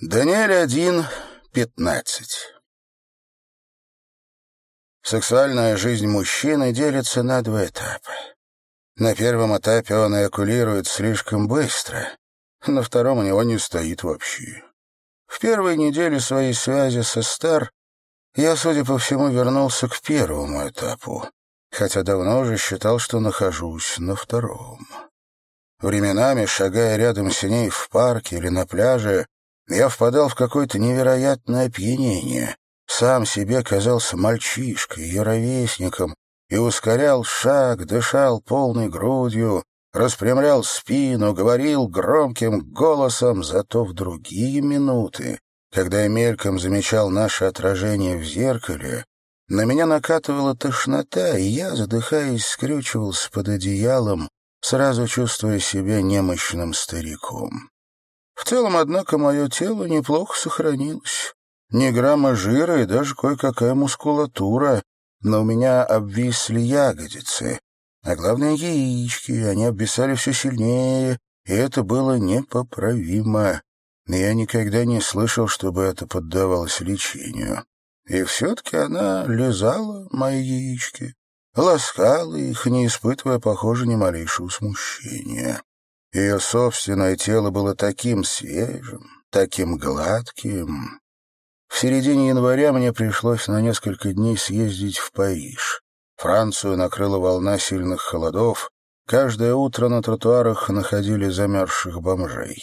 Даниэль 1, 15. Сексуальная жизнь мужчины делится на два этапа. На первом этапе он эякулирует слишком быстро, на втором у него не стоит вообще. В первой неделе своей связи со Стар я, судя по всему, вернулся к первому этапу, хотя давно уже считал, что нахожусь на втором. Временами, шагая рядом с ней в парке или на пляже, я впадал в какое-то невероятное опьянение. Сам себе казался мальчишкой, ее ровесником, и ускорял шаг, дышал полной грудью, распрямлял спину, говорил громким голосом, зато в другие минуты, когда я мельком замечал наше отражение в зеркале, на меня накатывала тошнота, и я, задыхаясь, скрючивался под одеялом, сразу чувствуя себя немощным стариком. В целом, однако, мое тело неплохо сохранилось. Ни грамма жира и даже кое-какая мускулатура, но у меня обвисли ягодицы, а главное — яички, они обвисали все сильнее, и это было непоправимо. Я никогда не слышал, чтобы это поддавалось лечению. И все-таки она лизала мои яички, ласкала их, не испытывая, похоже, ни малейшего смущения. Ее собственное тело было таким свежим, таким гладким. В середине января мне пришлось на несколько дней съездить в Париж. Францию накрыла волна сильных холодов. Каждое утро на тротуарах находили замерзших бомжей.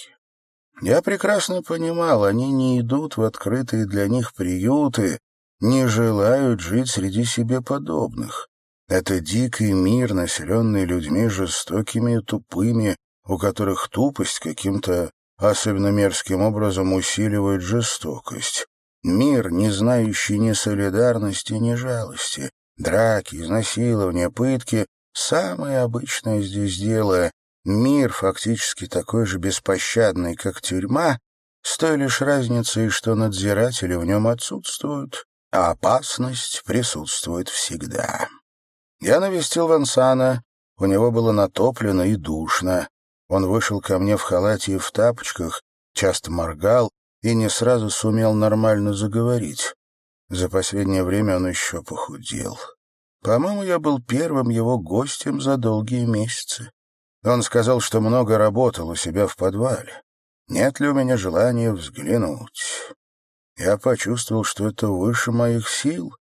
Я прекрасно понимал, они не идут в открытые для них приюты, не желают жить среди себе подобных. Это дикий мир, населенный людьми жестокими и тупыми, у которых тупость каким-то особенно мерзким образом усиливает жестокость. Мир, не знающий ни солидарности, ни жалости. Драки, изнасилования, пытки — самое обычное здесь дело. Мир фактически такой же беспощадный, как тюрьма, с той лишь разницей, что надзиратели в нем отсутствуют, а опасность присутствует всегда. Я навестил Вансана, у него было натоплено и душно. Он вышел ко мне в халате и в тапочках, часто моргал и не сразу сумел нормально заговорить. За последнее время он еще похудел. По-моему, я был первым его гостем за долгие месяцы. Он сказал, что много работал у себя в подвале. Нет ли у меня желания взглянуть? Я почувствовал, что это выше моих сил,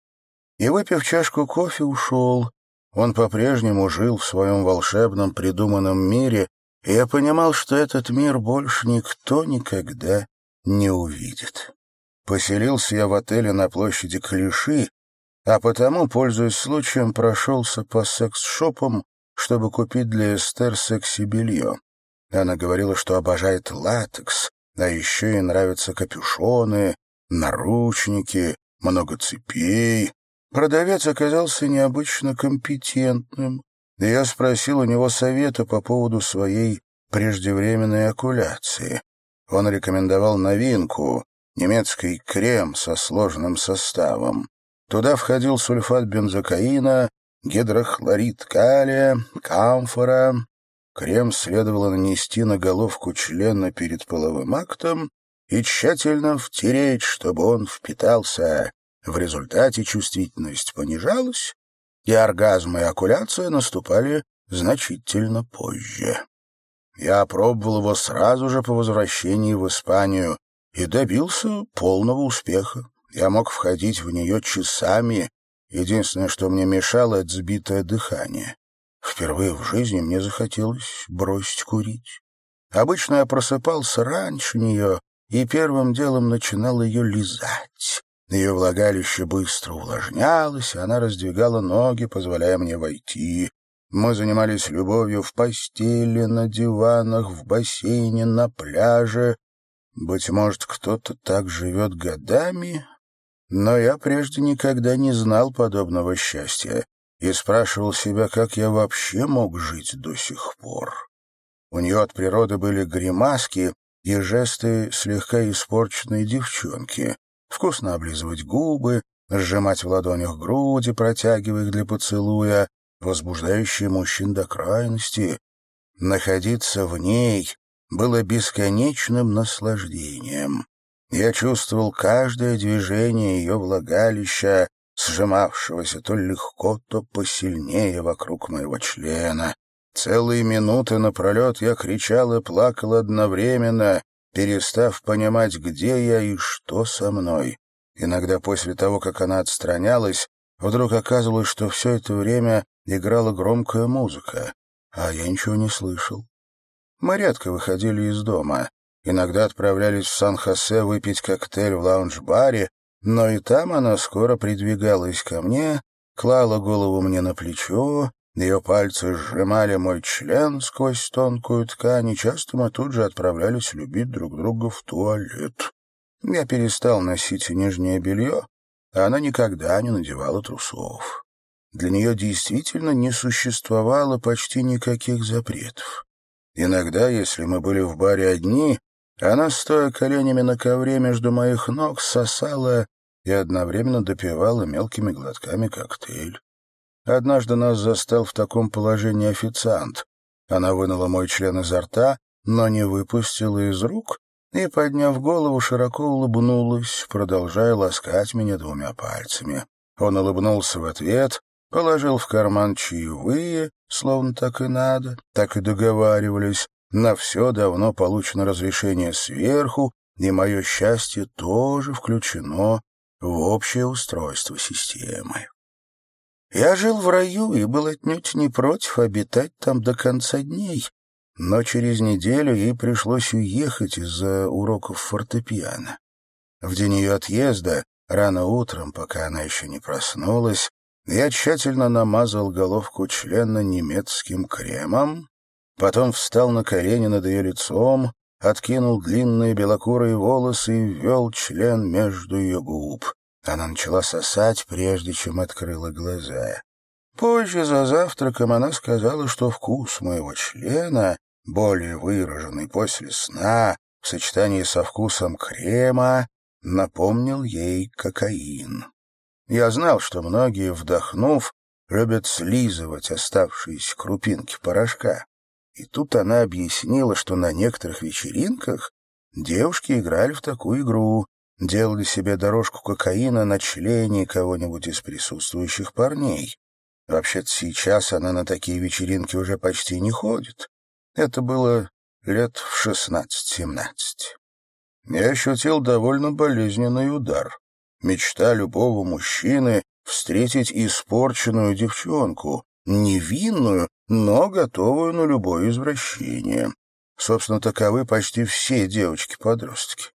и, выпив чашку кофе, ушел. Он по-прежнему жил в своем волшебном придуманном мире, я понимал, что этот мир больше никто никогда не увидит. Поселился я в отеле на площади Клиши, а потому, пользуясь случаем, прошелся по секс-шопам, чтобы купить для Эстер секси-белье. Она говорила, что обожает латекс, а еще ей нравятся капюшоны, наручники, много цепей. Продавец оказался необычно компетентным, и я спросил у него совета по поводу своей преждевременной окуляции. Он рекомендовал новинку — немецкий крем со сложным составом. Туда входил сульфат бензокаина, гидрохлорид калия, камфора. Крем следовало нанести на головку члена перед половым актом и тщательно втереть, чтобы он впитался. В результате чувствительность понижалась, и оргазм и окуляция наступали значительно позже. Я опробовал его сразу же по возвращении в Испанию и добился полного успеха. Я мог входить в нее часами. Единственное, что мне мешало, — это сбитое дыхание. Впервые в жизни мне захотелось бросить курить. Обычно я просыпался раньше нее и первым делом начинал ее лизать. Ее влагалище быстро увлажнялось, и она раздвигала ноги, позволяя мне войти. Мы занимались любовью в постели, на диванах, в бассейне, на пляже. Быть может, кто-то так живет годами, но я прежде никогда не знал подобного счастья и спрашивал себя, как я вообще мог жить до сих пор. У нее от природы были гримаски и жесты слегка испорченной девчонки вкусно облизывать губы, сжимать в ладонях груди, протягивая их для поцелуя, возбуждающие мужчин до крайности. Находиться в ней было бесконечным наслаждением. Я чувствовал каждое движение ее влагалища, сжимавшегося то легко, то посильнее вокруг моего члена. Целые минуты напролет я кричал и плакал одновременно, перестав понимать, где я и что со мной. Иногда после того, как она отстранялась, вдруг оказывалось, что все это время играла громкая музыка, а я ничего не слышал. Мы редко выходили из дома. Иногда отправлялись в Сан-Хосе выпить коктейль в лаунж-баре, но и там она скоро придвигалась ко мне, клала голову мне на плечо, ее пальцы сжимали мой член сквозь тонкую ткань, и часто мы тут же отправлялись любить друг друга в туалет. Я перестал носить нижнее белье, а она никогда не надевала трусов. Для нее действительно не существовало почти никаких запретов. Иногда, если мы были в баре одни, она, стоя коленями на ковре между моих ног, сосала и одновременно допивала мелкими глотками коктейль. Однажды нас застал в таком положении официант. Она вынула мой член изо рта, но не выпустила из рук и, подняв голову, широко улыбнулась, продолжая ласкать меня двумя пальцами. Он улыбнулся в ответ, положил в карман чаевые, словно так и надо, так и договаривались. На все давно получено разрешение сверху, и мое счастье тоже включено в общее устройство системы. Я жил в раю и был отнюдь не против обитать там до конца дней, но через неделю ей пришлось уехать из-за уроков фортепиано. В день ее отъезда, рано утром, пока она еще не проснулась, я тщательно намазал головку члена немецким кремом, потом встал на колени над ее лицом, откинул длинные белокурые волосы и ввел член между ее губ. Она начала сосать, прежде чем открыла глаза. Позже, за завтраком, она сказала, что вкус моего члена, более выраженный после сна, в сочетании со вкусом крема, напомнил ей кокаин. Я знал, что многие, вдохнув, любят слизывать оставшиеся крупинки порошка. И тут она объяснила, что на некоторых вечеринках девушки играли в такую игру, делали себе дорожку кокаина на члене кого-нибудь из присутствующих парней. Вообще-то сейчас она на такие вечеринки уже почти не ходит. Это было лет в шестнадцать-семнадцать. Я ощутил довольно болезненный удар. Мечта любого мужчины — встретить испорченную девчонку, невинную, но готовую на любое извращение. Собственно, таковы почти все девочки-подростки.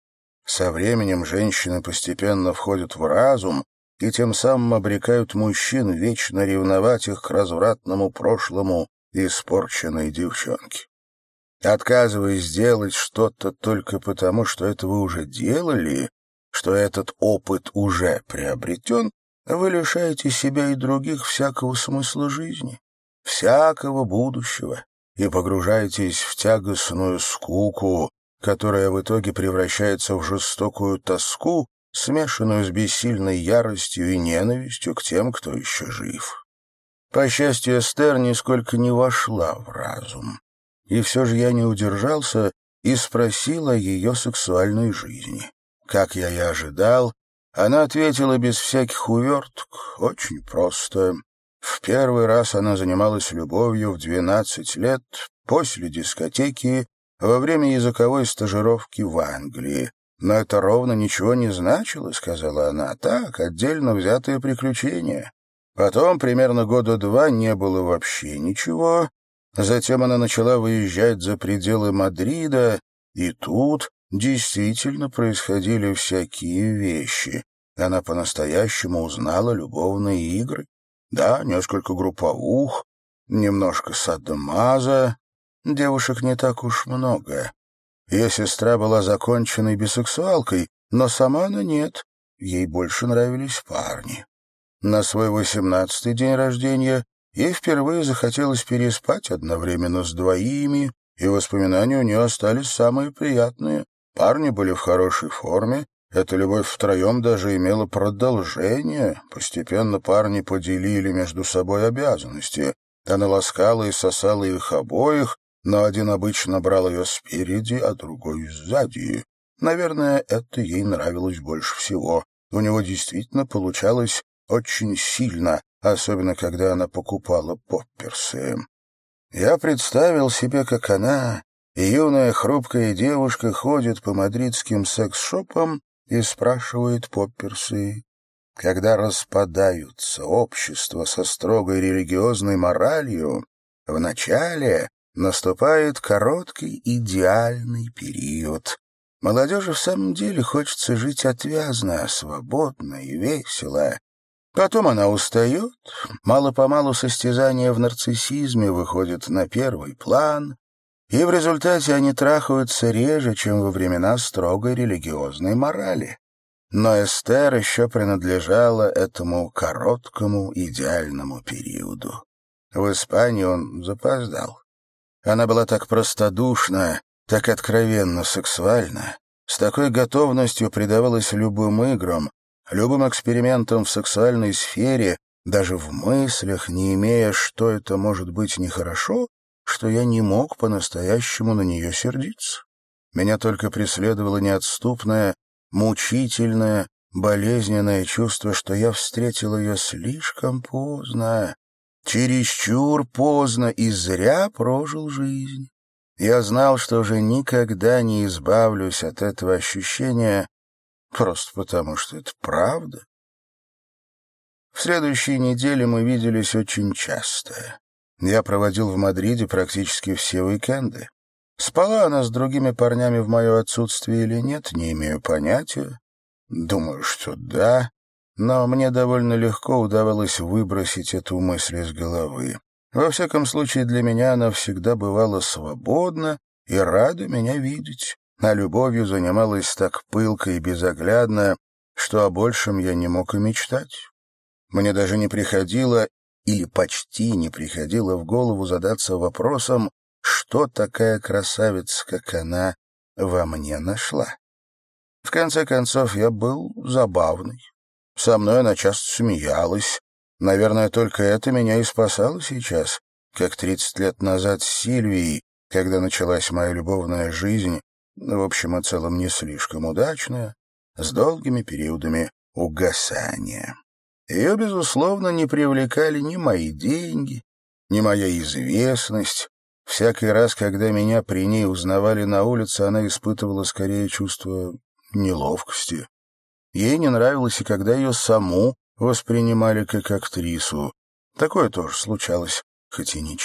Со временем женщины постепенно входят в разум и тем самым обрекают мужчин вечно ревновать их к развратному прошлому испорченной девчонки. Отказываясь делать что-то только потому, что это вы уже делали, что этот опыт уже приобретен, вы лишаете себя и других всякого смысла жизни, всякого будущего, и погружаетесь в тягостную скуку, которая в итоге превращается в жестокую тоску, смешанную с бессильной яростью и ненавистью к тем, кто еще жив. По счастью, Эстер нисколько не вошла в разум. И все же я не удержался и спросил о ее сексуальной жизни. Как я и ожидал, она ответила без всяких уверток, очень просто. В первый раз она занималась любовью в двенадцать лет после дискотеки во время языковой стажировки в Англии. «Но это ровно ничего не значило», — сказала она. «Так, отдельно взятые приключения». Потом, примерно года два, не было вообще ничего. Затем она начала выезжать за пределы Мадрида, и тут действительно происходили всякие вещи. Она по-настоящему узнала любовные игры. Да, несколько групповух, немножко садомаза. Девушек не так уж много. Ее сестра была законченной бисексуалкой, но сама она нет. Ей больше нравились парни. На свой восемнадцатый день рождения ей впервые захотелось переспать одновременно с двоими, и воспоминания у нее остались самые приятные. Парни были в хорошей форме, эта любовь втроем даже имела продолжение. Постепенно парни поделили между собой обязанности. Она ласкала и сосала их обоих, но один обычно брал ее спереди, а другой сзади. Наверное, это ей нравилось больше всего. У него действительно получалось очень сильно, особенно когда она покупала попперсы. Я представил себе, как она, юная хрупкая девушка, ходит по мадридским секс-шопам и спрашивает попперсы. Когда распадаются общества со строгой религиозной моралью, вначале наступает короткий идеальный период. Молодежи в самом деле хочется жить отвязно, свободно и весело. Потом она устает, мало-помалу состязание в нарциссизме выходит на первый план, и в результате они трахаются реже, чем во времена строгой религиозной морали. Но Эстер еще принадлежала этому короткому идеальному периоду. В Испании он запоздал. Она была так простодушна, так откровенно сексуальна, с такой готовностью предавалась любым играм, любым экспериментам в сексуальной сфере, даже в мыслях, не имея, что это может быть нехорошо, что я не мог по-настоящему на нее сердиться. Меня только преследовало неотступное, мучительное, болезненное чувство, что я встретил ее слишком поздно, чересчур поздно и зря прожил жизнь. Я знал, что уже никогда не избавлюсь от этого ощущения, просто потому что это правда. В следующей неделе мы виделись очень часто. Я проводил в Мадриде практически все уикенды. Спала она с другими парнями в мое отсутствие или нет, не имею понятия. Думаю, что да, но мне довольно легко удавалось выбросить эту мысль из головы. Во всяком случае, для меня она всегда бывала свободна и рада меня видеть, а любовью занималась так пылко и безоглядно, что о большем я не мог и мечтать. Мне даже не приходило, или почти не приходило в голову задаться вопросом, что такая красавица, как она, во мне нашла. В конце концов, я был забавный. Со мной она часто смеялась. Наверное, только это меня и спасало сейчас, как тридцать лет назад с Сильвией, когда началась моя любовная жизнь, в общем и целом не слишком удачная, с долгими периодами угасания. Ее, безусловно, не привлекали ни мои деньги, ни моя известность, Всякий раз, когда меня при ней узнавали на улице, она испытывала скорее чувство неловкости. Ей не нравилось и когда ее саму воспринимали как актрису. Такое тоже случалось, хоть и не.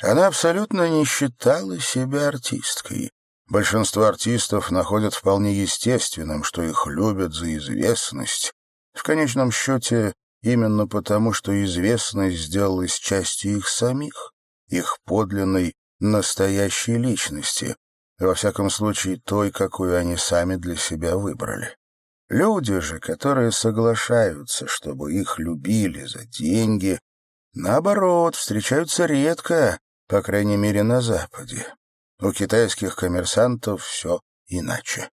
Она абсолютно не считала себя артисткой. Большинство артистов находят вполне естественным, что их любят за известность. В конечном счете, именно потому, что известность сделалась частью их самих их подлинной, настоящей личности, во всяком случае той, какую они сами для себя выбрали. Люди же, которые соглашаются, чтобы их любили за деньги, наоборот, встречаются редко, по крайней мере, на Западе. У китайских коммерсантов все иначе.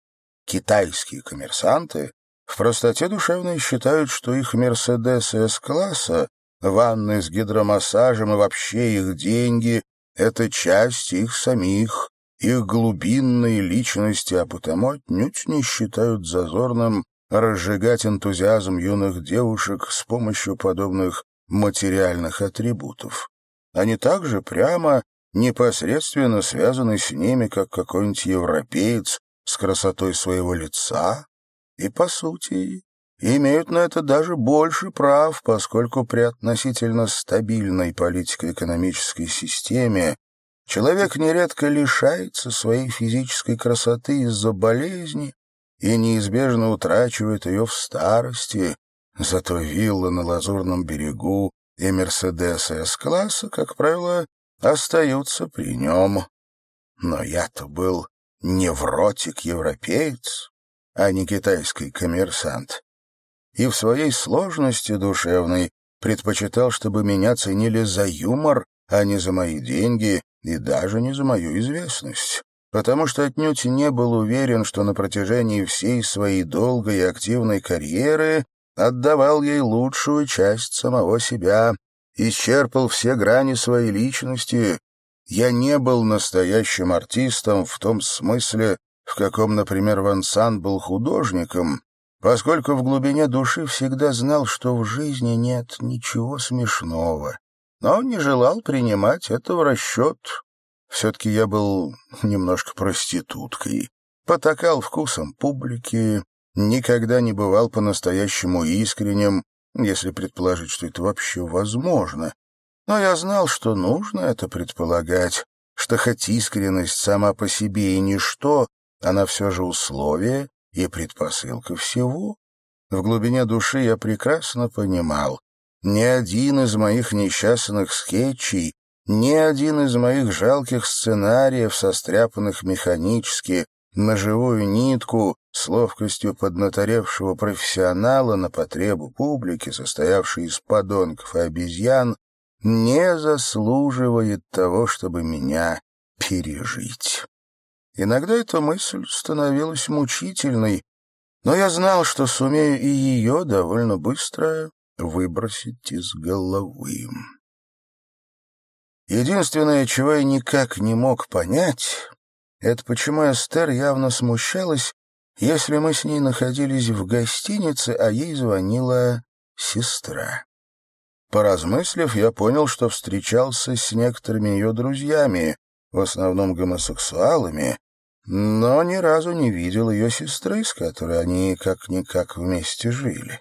Китайские коммерсанты в простоте душевной считают, что их «Мерседесы С-класса» ванны с гидромассажем и вообще их деньги — это часть их самих, их глубинной личности, а потому отнюдь не считают зазорным разжигать энтузиазм юных девушек с помощью подобных материальных атрибутов. Они также прямо, непосредственно связаны с ними, как какой-нибудь европеец с красотой своего лица, и, по сути, имеют на это даже больше прав, поскольку при относительно стабильной политико-экономической системе человек нередко лишается своей физической красоты из-за болезни и неизбежно утрачивает ее в старости, зато вилла на Лазурном берегу и Мерседесы С-класса, как правило, остаются при нем. Но я-то был невротик-европеец, а не китайский коммерсант. И в своей сложности душевной предпочитал, чтобы меня ценили за юмор, а не за мои деньги и даже не за мою известность, потому что отнюдь не был уверен, что на протяжении всей своей долгой и активной карьеры отдавал ей лучшую часть самого себя, исчерпал все грани своей личности. Я не был настоящим артистом в том смысле, в каком, например, Ван Сан был художником, поскольку в глубине души всегда знал, что в жизни нет ничего смешного, но не желал принимать это в расчет. Все-таки я был немножко проституткой, потакал вкусом публики, никогда не бывал по-настоящему искренним, если предположить, что это вообще возможно. Но я знал, что нужно это предполагать, что хоть искренность сама по себе и ничто, она все же условие и предпосылка всего. В глубине души я прекрасно понимал, ни один из моих несчастных скетчей, ни один из моих жалких сценариев, состряпанных механически, на живую нитку, с ловкостью поднаторевшего профессионала на потребу публики, состоявшей из подонков и обезьян, не заслуживает того, чтобы меня пережить. Иногда эта мысль становилась мучительной, но я знал, что сумею и ее довольно быстро выбросить из головы. Единственное, чего я никак не мог понять, это почему Эстер явно смущалась, если мы с ней находились в гостинице, а ей звонила сестра. Поразмыслив, я понял, что встречался с некоторыми ее друзьями, в основном гомосексуалами, но ни разу не видел ее сестры, с которой они как-никак вместе жили.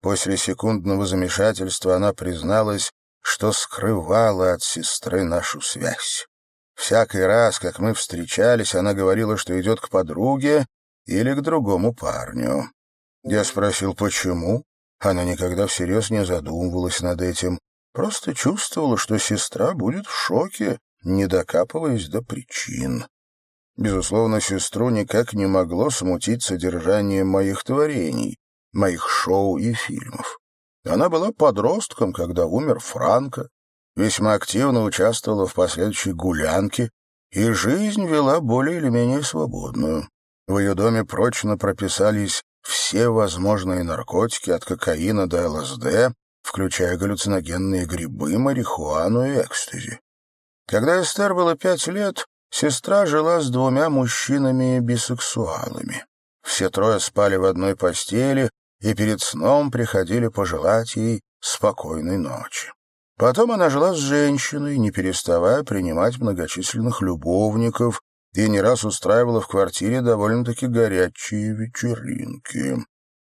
После секундного замешательства она призналась, что скрывала от сестры нашу связь. Всякий раз, как мы встречались, она говорила, что идет к подруге или к другому парню. Я спросил, почему. Она никогда всерьез не задумывалась над этим, просто чувствовала, что сестра будет в шоке, не докапываясь до причин. Безусловно, сестру никак не могло смутить содержание моих творений, моих шоу и фильмов. Она была подростком, когда умер Франко, весьма активно участвовала в последующей гулянке и жизнь вела более или менее свободную. В ее доме прочно прописались все возможные наркотики от кокаина до ЛСД, включая галлюциногенные грибы, марихуану и экстази. Когда Эстер было пять лет, сестра жила с двумя мужчинами-бисексуалами. Все трое спали в одной постели и перед сном приходили пожелать ей спокойной ночи. Потом она жила с женщиной, не переставая принимать многочисленных любовников, и не раз устраивала в квартире довольно-таки горячие вечеринки.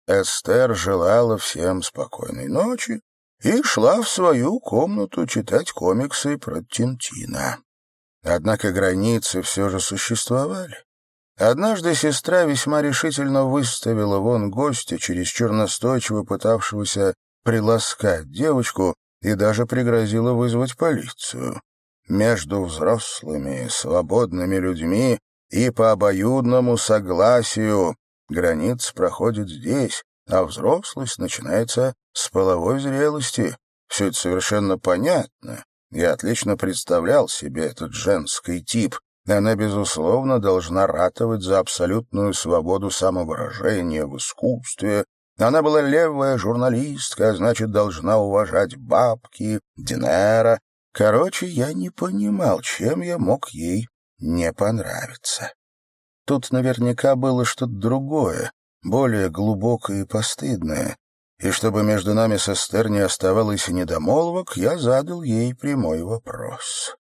Эстер желала всем спокойной ночи и шла в свою комнату читать комиксы про Тинтина. Однако границы все же существовали. Однажды сестра весьма решительно выставила вон гостя, чересчур настойчиво пытавшегося приласкать девочку, и даже пригрозила вызвать полицию. Между взрослыми, свободными людьми и по обоюдному согласию граница проходит здесь, а взрослость начинается с половой зрелости. Все это совершенно понятно. Я отлично представлял себе этот женский тип. Она, безусловно, должна ратовать за абсолютную свободу самовыражения в искусстве, она была левая журналистка, а значит, должна уважать бабки, Динера. Короче, я не понимал, чем я мог ей не понравиться. Тут наверняка было что-то другое, более глубокое и постыдное. И чтобы между нами с Эстер не оставалось недомолвок, я задал ей прямой вопрос.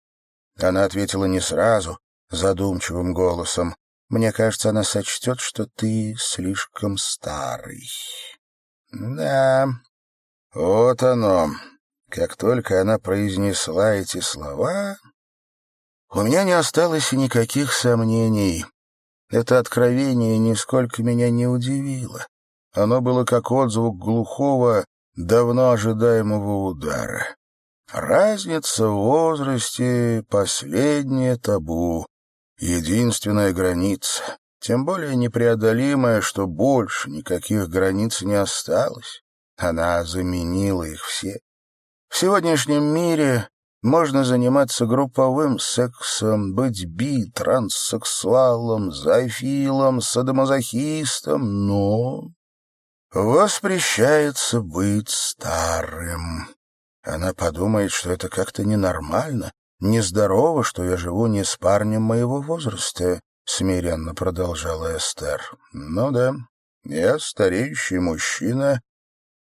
Она ответила не сразу, задумчивым голосом. Мне кажется, она сочтет, что ты слишком старый. Да, вот оно. Как только она произнесла эти слова, у меня не осталось никаких сомнений. Это откровение нисколько меня не удивило. Оно было как отзвук глухого, давно ожидаемого удара. Разница в возрасте — последнее табу единственная граница, тем более непреодолимая, что больше никаких границ не осталось. Она заменила их все. В сегодняшнем мире можно заниматься групповым сексом, быть би, транссексуалом, зоофилом, садомазохистом, но воспрещается быть старым. Она подумает, что это как-то ненормально, Нездорово, что я живу не с парнем моего возраста. — смиренно продолжала Эстер. «Ну да, я стареющий мужчина.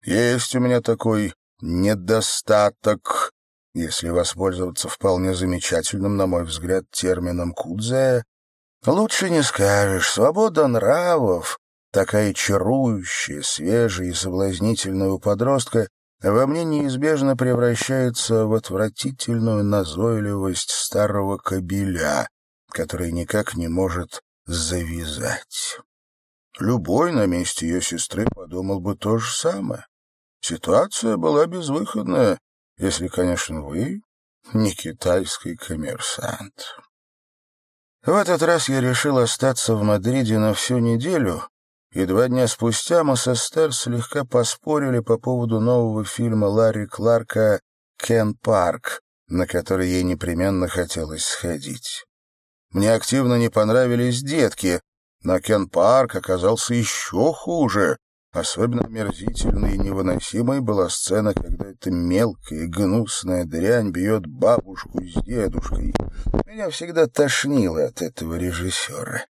Есть у меня такой недостаток, если воспользоваться вполне замечательным, на мой взгляд, термином «кудзе». Лучше не скажешь. Свобода нравов, такая чарующая, свежая и соблазнительная у подростка, во мне неизбежно превращается в отвратительную назойливость старого кобеля, который никак не может завязать. Любой на месте ее сестры подумал бы то же самое. Ситуация была безвыходная, если, конечно, вы не китайский коммерсант. В этот раз я решил остаться в Мадриде на всю неделю, и два дня спустя мы с Эстер слегка поспорили по поводу нового фильма Ларри Кларка «Кен Парк», на который ей непременно хотелось сходить. Мне активно не понравились детки, но Кен Парк оказался еще хуже. Особенно мерзительной и невыносимой была сцена, когда эта мелкая гнусная дрянь бьет бабушку с дедушкой. Меня всегда тошнило от этого режиссера.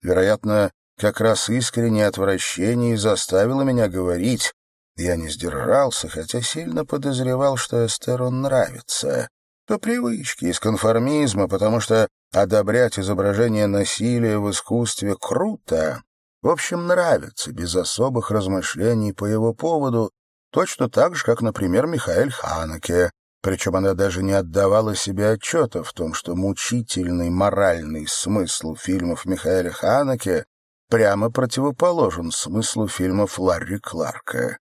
Вероятно, как раз искреннее отвращение заставило меня говорить. Я не сдержался, хотя сильно подозревал, что Эстеру нравится. По привычке, из конформизма, потому что одобрять изображение насилия в искусстве круто, в общем, нравится, без особых размышлений по его поводу, точно так же, как, например, Михаэль Ханеке. Причем она даже не отдавала себе отчета в том, что мучительный моральный смысл фильмов Михаэля Ханеке прямо противоположен смыслу фильмов Ларри Кларка.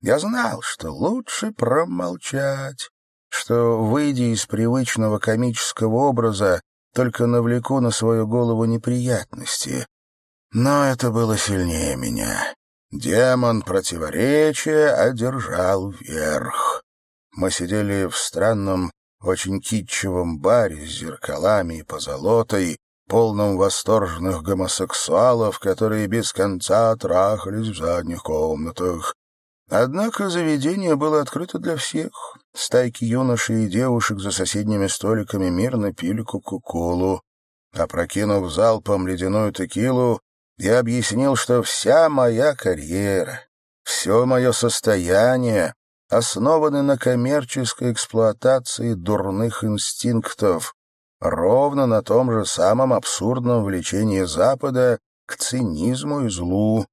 Я знал, что лучше промолчать, что, выйдя из привычного комического образа, только навлеку на свою голову неприятности, но это было сильнее меня. Демон противоречия одержал верх. Мы сидели в странном, очень китчевом баре с зеркалами и позолотой, полном восторженных гомосексуалов, которые без конца трахались в задних комнатах. Однако заведение было открыто для всех. Стайки юношей и девушек за соседними столиками мирно пили кока-колу. Опрокинув залпом ледяную текилу, я объяснил, что вся моя карьера, все мое состояние основаны на коммерческой эксплуатации дурных инстинктов, ровно на том же самом абсурдном влечении Запада к цинизму и злу.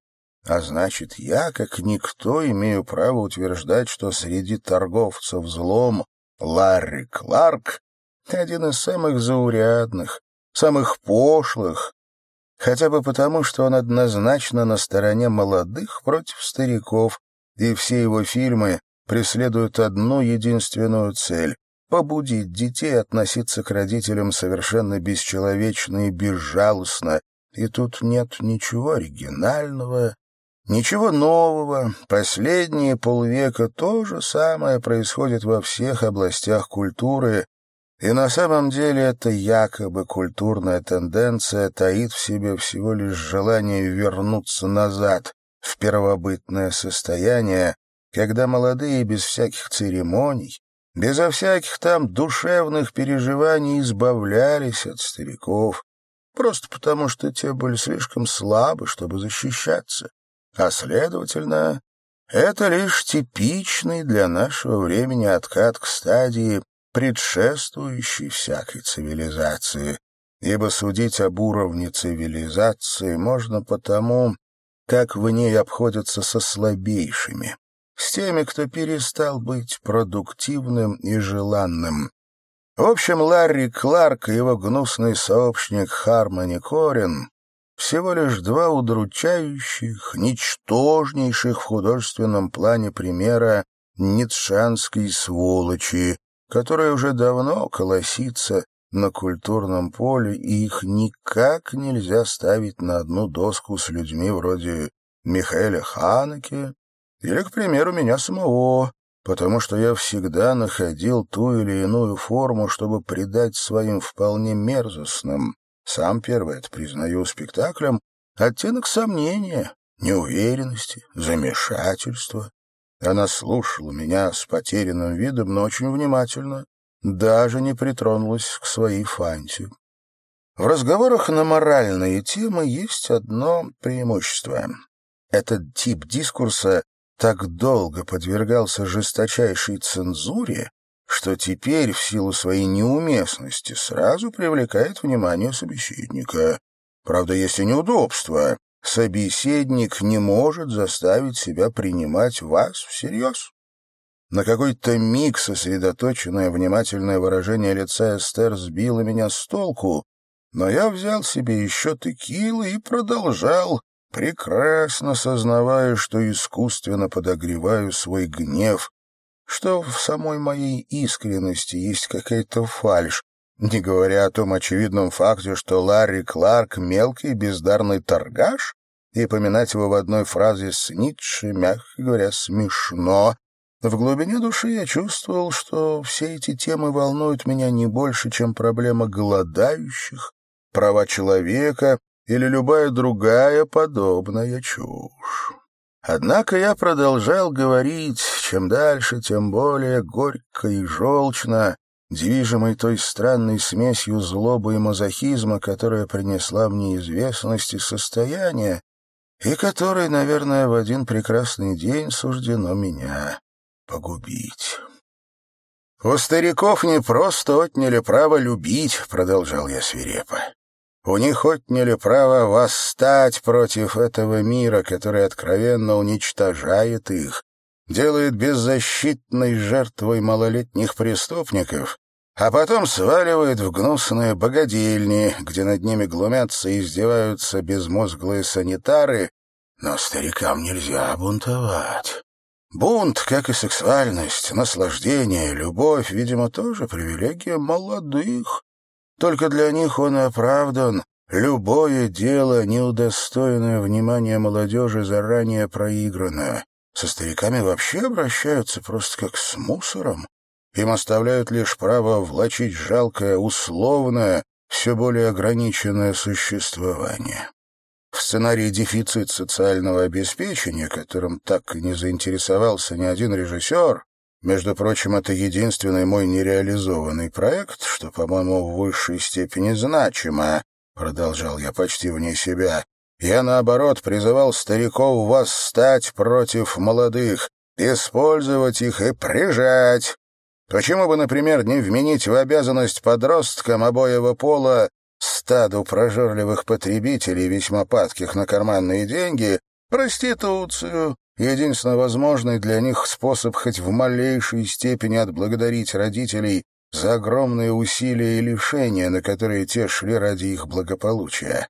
А значит, я, как никто, имею право утверждать, что среди торговцев злом Ларри Кларк — один из самых заурядных, самых пошлых, хотя бы потому, что он однозначно на стороне молодых против стариков, и все его фильмы преследуют одну единственную цель — побудить детей относиться к родителям совершенно бесчеловечно и безжалостно, и тут нет ничего оригинального, ничего нового. Последние полвека то же самое происходит во всех областях культуры, и на самом деле эта якобы культурная тенденция таит в себе всего лишь желание вернуться назад, в первобытное состояние, когда молодые без всяких церемоний, безо всяких там душевных переживаний избавлялись от стариков, просто потому что те были слишком слабы, чтобы защищаться. А, следовательно, это лишь типичный для нашего времени откат к стадии предшествующей всякой цивилизации, ибо судить об уровне цивилизации можно потому, как в ней обходятся со слабейшими, с теми, кто перестал быть продуктивным и желанным. В общем, Ларри Кларк и его гнусный сообщник Хармони Корин всего лишь два удручающих, ничтожнейших в художественном плане примера ницшанской сволочи, которая уже давно колосится на культурном поле, и их никак нельзя ставить на одну доску с людьми вроде Михаэля Ханеке или, к примеру, меня самого, потому что я всегда находил ту или иную форму, чтобы придать своим вполне мерзостным, сам первый это признаю спектаклем, оттенок сомнения, неуверенности, замешательства, она слушала меня с потерянным видом, но очень внимательно, даже не притронулась к своей фанте. В разговорах на моральные темы есть одно преимущество. Этот тип дискурса так долго подвергался жесточайшей цензуре, что теперь, в силу своей неуместности, сразу привлекает внимание собеседника. Правда, есть и неудобства. Собеседник не может заставить себя принимать вас всерьез. На какой-то миг сосредоточенное внимательное выражение лица Эстер сбило меня с толку, но я взял себе еще текилы и продолжал, прекрасно сознавая, что искусственно подогреваю свой гнев, что в самой моей искренности есть какая-то фальшь, не говоря о том очевидном факте, что Ларри Кларк — мелкий бездарный торгаш, и поминать его в одной фразе с Ницше, мягко говоря, смешно. В глубине души я чувствовал, что все эти темы волнуют меня не больше, чем проблема голодающих, права человека или любая другая подобная чушь. Однако я продолжал говорить, чем дальше, тем более горько и желчно, движимой той странной смесью злобы и мазохизма, которая принесла мне известность и состояние, и которой, наверное, в один прекрасный день суждено меня погубить. «У стариков не просто отняли право любить», — продолжал я свирепо. «У них отняли право восстать против этого мира, который откровенно уничтожает их, делает беззащитной жертвой малолетних преступников, а потом сваливает в гнусные богадельни, где над ними глумятся и издеваются безмозглые санитары, но старикам нельзя бунтовать. Бунт, как и сексуальность, наслаждение, любовь, видимо, тоже привилегия молодых. Только для них он оправдан. Любое дело, неудостоенное внимания молодежи, заранее проиграно. Со стариками вообще обращаются просто как с мусором. Им оставляют лишь право влачить жалкое, условное, все более ограниченное существование. В сценарии «Дефицит социального обеспечения», которым так и не заинтересовался ни один режиссер, между прочим, это единственный мой нереализованный проект, что, по-моему, в высшей степени значимо, продолжал я почти вне себя. Я, наоборот, призывал стариков восстать против молодых, использовать их и прижать. Почему бы, например, не вменить в обязанность подросткам обоего пола стаду прожорливых потребителей, весьма падких на карманные деньги, проституцию, единственно возможный для них способ хоть в малейшей степени отблагодарить родителей за огромные усилия и лишения, на которые те шли ради их благополучия.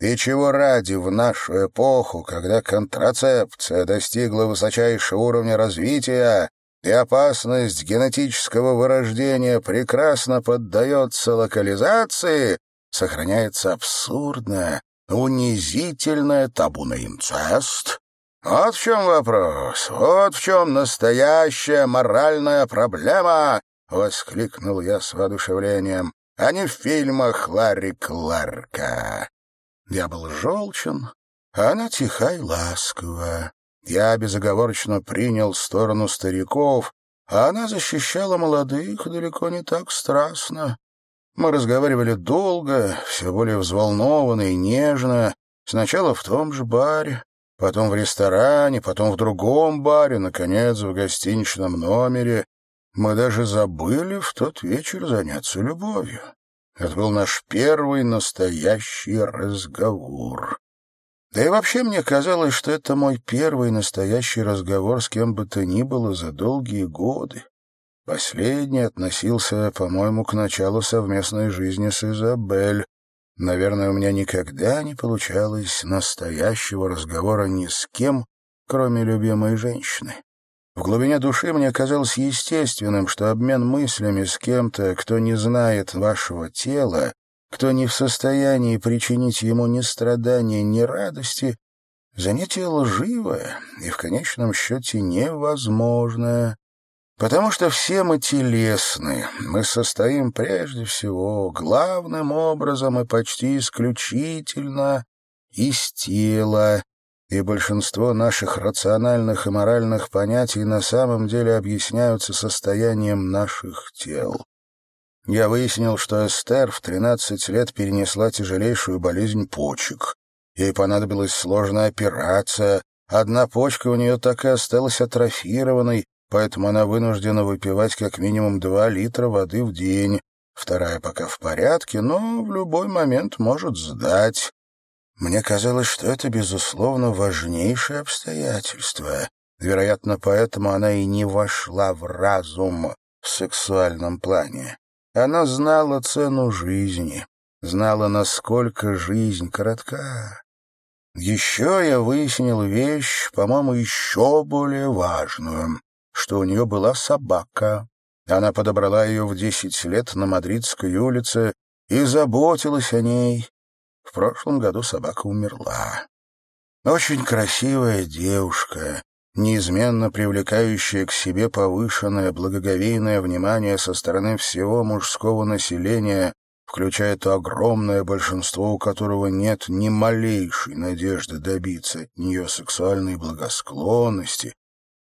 И чего ради в нашу эпоху, когда контрацепция достигла высочайшего уровня развития, и опасность генетического вырождения прекрасно поддается локализации, сохраняется абсурдное, унизительное табу на инцест. Вот в чем вопрос, вот в чем настоящая моральная проблема, — воскликнул я с воодушевлением, — а не в фильмах Ларри Кларка. Я был желчен, а она тиха и ласкова. Я безоговорочно принял сторону стариков, а она защищала молодых далеко не так страстно. Мы разговаривали долго, все более взволнованно и нежно, сначала в том же баре, потом в ресторане, потом в другом баре, наконец, в гостиничном номере. Мы даже забыли в тот вечер заняться любовью. Это был наш первый настоящий разговор. Да и вообще мне казалось, что это мой первый настоящий разговор с кем бы то ни было за долгие годы. Последний относился, по-моему, к началу совместной жизни с Изабель. Наверное, у меня никогда не получалось настоящего разговора ни с кем, кроме любимой женщины. В глубине души мне казалось естественным, что обмен мыслями с кем-то, кто не знает вашего тела, кто не в состоянии причинить ему ни страдания, ни радости, занятие лживое и в конечном счете невозможное. Потому что все мы телесны, мы состоим прежде всего, главным образом и почти исключительно из тела, и большинство наших рациональных и моральных понятий на самом деле объясняются состоянием наших тел. Я выяснил, что Эстер в 13 лет перенесла тяжелейшую болезнь почек. Ей понадобилась сложная операция. Одна почка у нее так и осталась атрофированной, поэтому она вынуждена выпивать как минимум 2 литра воды в день. Вторая пока в порядке, но в любой момент может сдать. Мне казалось, что это, безусловно, важнейшее обстоятельство. Вероятно, поэтому она и не вошла в разум в сексуальном плане. Она знала цену жизни, знала, насколько жизнь коротка. Еще я выяснил вещь, по-моему, еще более важную, что у нее была собака. Она подобрала ее в десять лет на Мадридской улице и заботилась о ней. В прошлом году собака умерла. Очень красивая девушка, неизменно привлекающая к себе повышенное благоговейное внимание со стороны всего мужского населения, включая то огромное большинство, у которого нет ни малейшей надежды добиться от нее сексуальной благосклонности.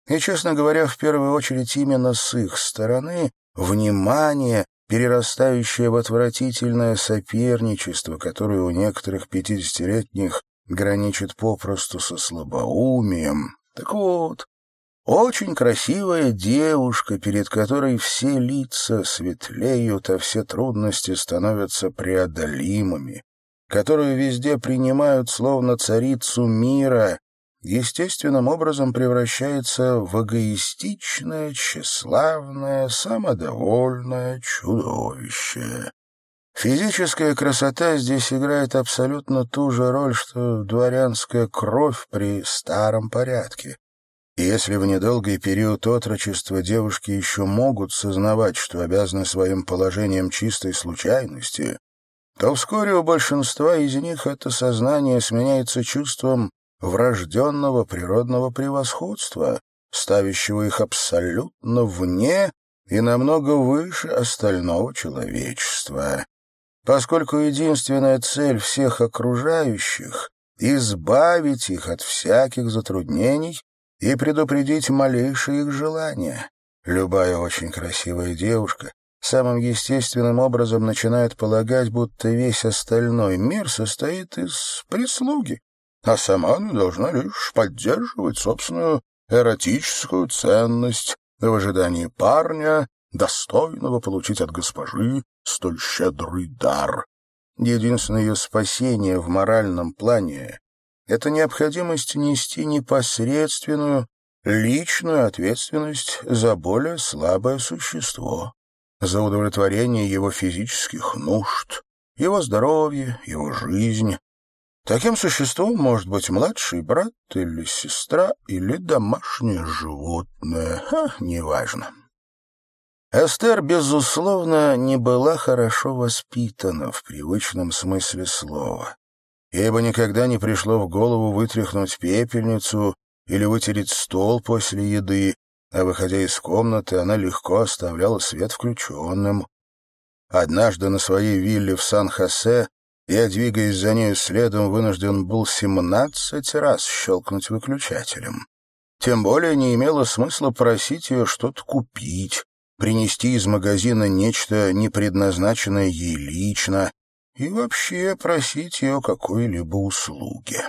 И, честно говоря, в первую очередь именно с их стороны внимание, перерастающее в отвратительное соперничество, которое у некоторых пятидесятилетних граничит попросту со слабоумием, так вот, очень красивая девушка, перед которой все лица светлеют, а все трудности становятся преодолимыми, которую везде принимают словно царицу мира, естественным образом превращается в эгоистичное, тщеславное, самодовольное чудовище. Физическая красота здесь играет абсолютно ту же роль, что дворянская кровь при старом порядке. И если в недолгий период отрочества девушки еще могут сознавать, что обязаны своим положением чистой случайности, то вскоре у большинства из них это сознание сменяется чувством врожденного природного превосходства, ставящего их абсолютно вне и намного выше остального человечества поскольку единственная цель всех окружающих — избавить их от всяких затруднений и предупредить малейшие их желания. Любая очень красивая девушка самым естественным образом начинает полагать, будто весь остальной мир состоит из прислуги, а сама она должна лишь поддерживать собственную эротическую ценность в ожидании парня, достойного получить от госпожи столь щедрый дар. Единственное ее спасение в моральном плане — это необходимость нести непосредственную, личную ответственность за более слабое существо, за удовлетворение его физических нужд, его здоровье, его жизнь. Таким существом может быть младший брат или сестра или домашнее животное, а, неважно. Эстер, безусловно, не была хорошо воспитана в привычном смысле слова. Ей бы никогда не пришло в голову вытряхнуть пепельницу или вытереть стол после еды, а, выходя из комнаты, она легко оставляла свет включенным. Однажды на своей вилле в Сан-Хосе я, двигаясь за нею следом, вынужден был семнадцать раз щелкнуть выключателем. Тем более не имело смысла просить ее что-то купить принести из магазина нечто, не предназначенное ей лично, и вообще просить ее какой-либо услуги.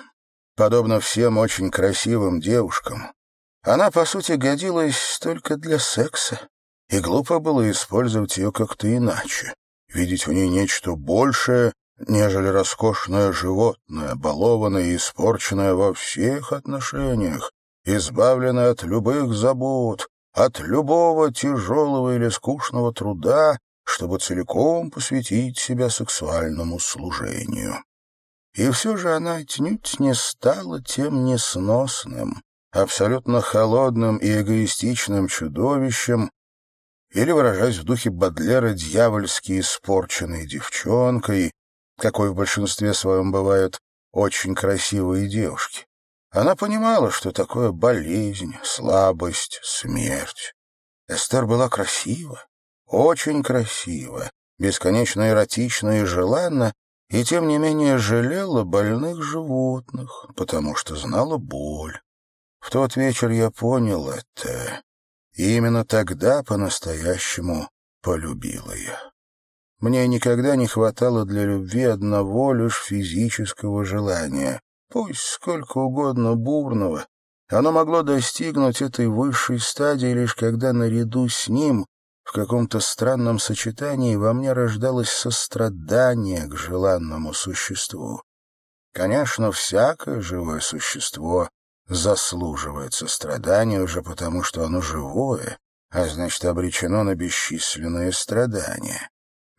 Подобно всем очень красивым девушкам, она, по сути, годилась только для секса, и глупо было использовать ее как-то иначе, видеть в ней нечто большее, нежели роскошное животное, балованное и испорченное во всех отношениях, избавленное от любых забот, от любого тяжелого или скучного труда, чтобы целиком посвятить себя сексуальному служению. И все же она отнюдь не стала тем несносным, абсолютно холодным и эгоистичным чудовищем, или, выражаясь в духе Бадлера, дьявольски испорченной девчонкой, какой в большинстве своем бывают очень красивые девушки. Она понимала, что такое болезнь, слабость, смерть. Эстер была красива, очень красива, бесконечно эротична и желанна, и тем не менее жалела больных животных, потому что знала боль. В тот вечер я понял это, и именно тогда по-настоящему полюбила я. Мне никогда не хватало для любви одного лишь физического желания, пусть сколько угодно бурного. Оно могло достигнуть этой высшей стадии лишь когда наряду с ним в каком-то странном сочетании во мне рождалось сострадание к желанному существу. Конечно, всякое живое существо заслуживает сострадания уже потому, что оно живое, а значит, обречено на бесчисленные страдания.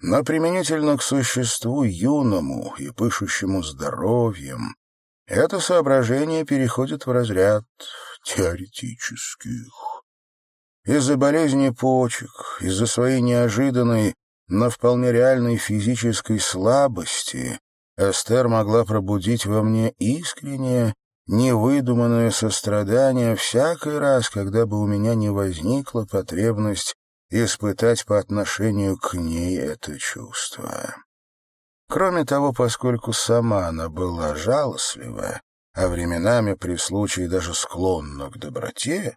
Но применительно к существу юному и пышущему здоровьем, это соображение переходит в разряд теоретических. Из-за болезни почек, из-за своей неожиданной, но вполне реальной физической слабости Эстер могла пробудить во мне искреннее, невыдуманное сострадание всякий раз, когда бы у меня не возникла потребность испытать по отношению к ней это чувство. Кроме того, поскольку сама она была жалостлива, а временами при случае даже склонна к доброте,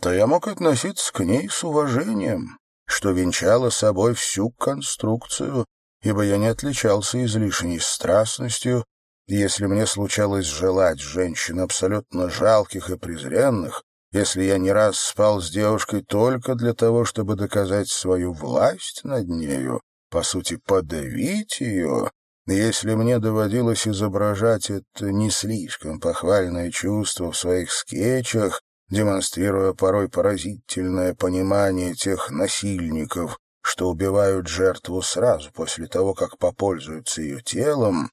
то я мог относиться к ней с уважением, что венчало собой всю конструкцию, ибо я не отличался излишней страстностью, если мне случалось желать женщин абсолютно жалких и презренных, если я не раз спал с девушкой только для того, чтобы доказать свою власть над нею, по сути, подавить ее, если мне доводилось изображать это не слишком похвальное чувство в своих скетчах, демонстрируя порой поразительное понимание тех насильников, что убивают жертву сразу после того, как попользуются ее телом,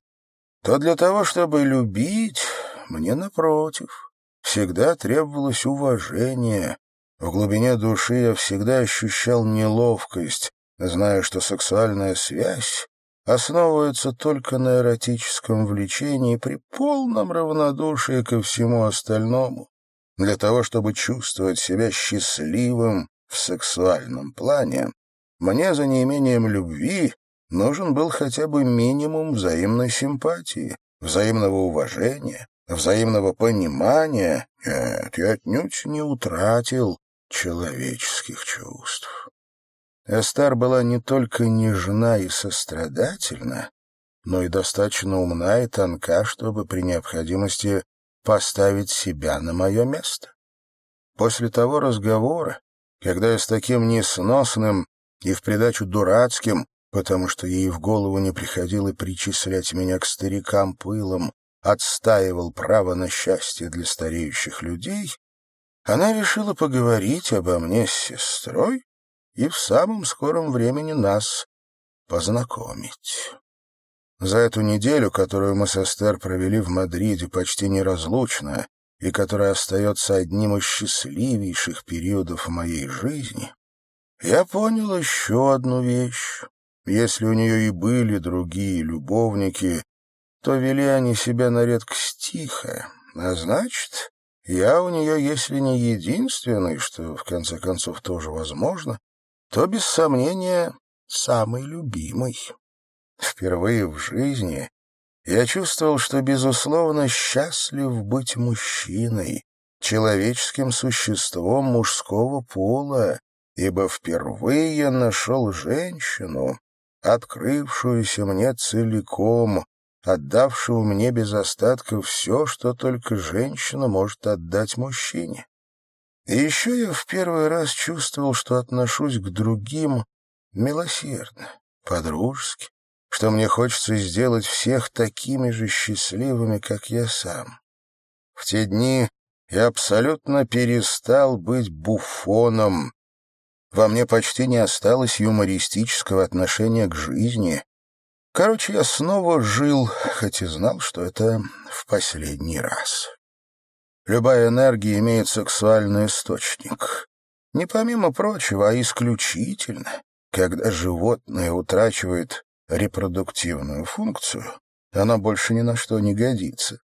то для того, чтобы любить, мне, напротив, всегда требовалось уважение. В глубине души я всегда ощущал неловкость, зная, что сексуальная связь основывается только на эротическом влечении при полном равнодушии ко всему остальному. Для того, чтобы чувствовать себя счастливым в сексуальном плане, мне за неимением любви нужен был хотя бы минимум взаимной симпатии, взаимного уважения, взаимного понимания. Нет, я отнюдь не утратил человеческих чувств. Эстер была не только нежна и сострадательна, но и достаточно умна и тонка, чтобы при необходимости поставить себя на мое место. После того разговора, когда я с таким несносным и в придачу дурацким, потому что ей в голову не приходило причислять меня к старикам пылом, отстаивал право на счастье для стареющих людей, она решила поговорить обо мне с сестрой и в самом скором времени нас познакомить. За эту неделю, которую мы с Эстер провели в Мадриде почти неразлучно, и которая остается одним из счастливейших периодов моей жизни, я понял еще одну вещь. Если у нее и были другие любовники, то вели они себя на редкость тихо, а значит, я у нее, если не единственный, что в конце концов тоже возможно, то, без сомнения, самый любимый. Впервые в жизни я чувствовал, что, безусловно, счастлив быть мужчиной, человеческим существом мужского пола, ибо впервые нашел женщину, открывшуюся мне целиком, отдавшую мне без остатка все, что только женщина может отдать мужчине. И еще я в первый раз чувствовал, что отношусь к другим милосердно, по-дружески, что мне хочется сделать всех такими же счастливыми, как я сам. В те дни я абсолютно перестал быть буфоном. Во мне почти не осталось юмористического отношения к жизни. Короче, я снова жил, хоть и знал, что это в последний раз. Любая энергия имеет сексуальный источник. Не помимо прочего, а исключительно. Когда животное утрачивает репродуктивную функцию, она больше ни на что не годится.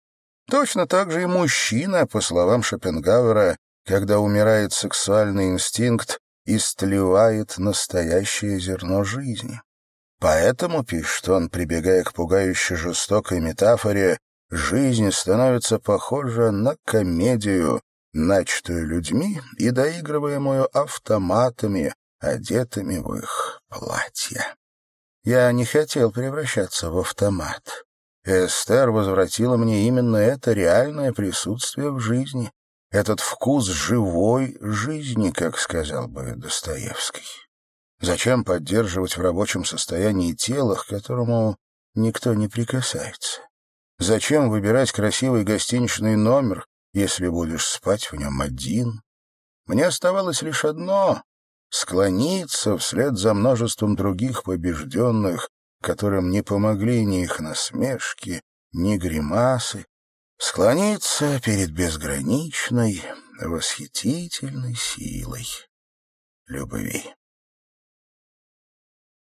Точно так же и мужчина, по словам Шопенгауэра, когда умирает сексуальный инстинкт, истлевает настоящее зерно жизни. Поэтому, пишет он, прибегая к пугающе жестокой метафоре, жизнь становится похожа на комедию, начатую людьми и доигрываемую автоматами, одетыми в их платья. Я не хотел превращаться в автомат. Эстер возвратила мне именно это реальное присутствие в жизни, этот вкус живой жизни, как сказал бы Достоевский. Зачем поддерживать в рабочем состоянии тело, к которому никто не прикасается? Зачем выбирать красивый гостиничный номер, если будешь спать в нем один? Мне оставалось лишь одно — склониться вслед за множеством других побежденных, которым не помогли ни их насмешки, ни гримасы, склониться перед безграничной, восхитительной силой любви.